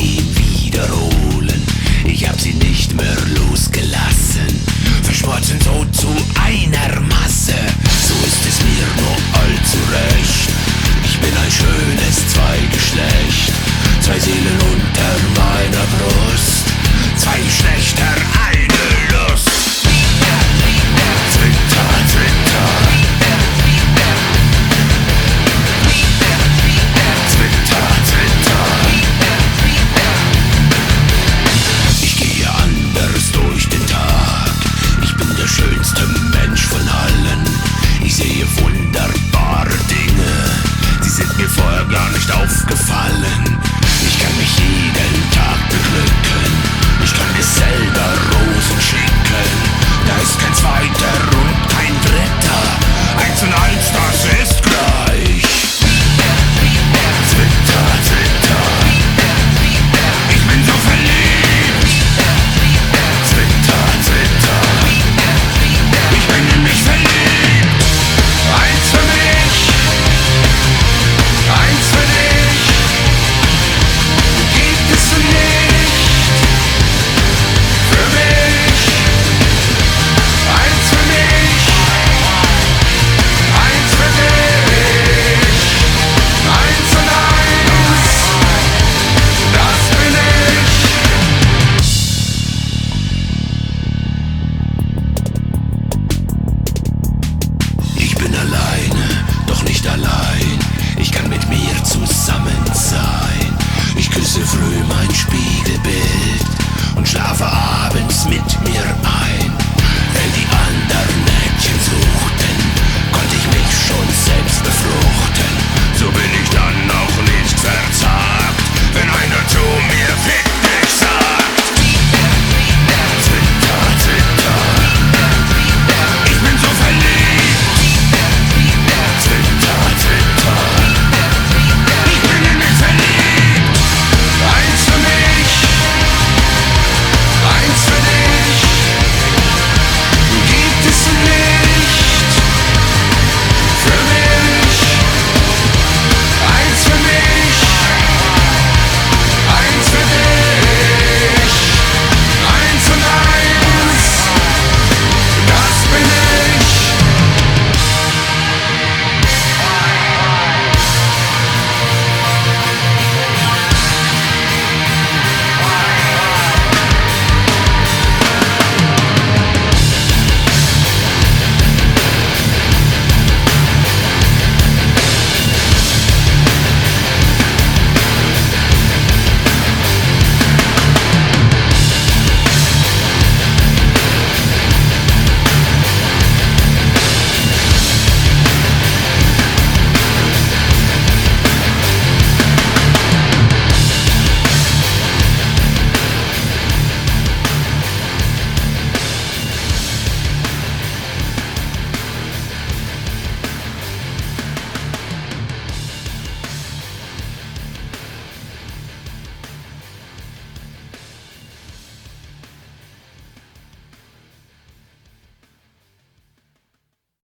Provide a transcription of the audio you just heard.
wiederholen. Ich hab sie nicht mehr losgelassen. Verschmolzen so zu einer Masse. gefallen.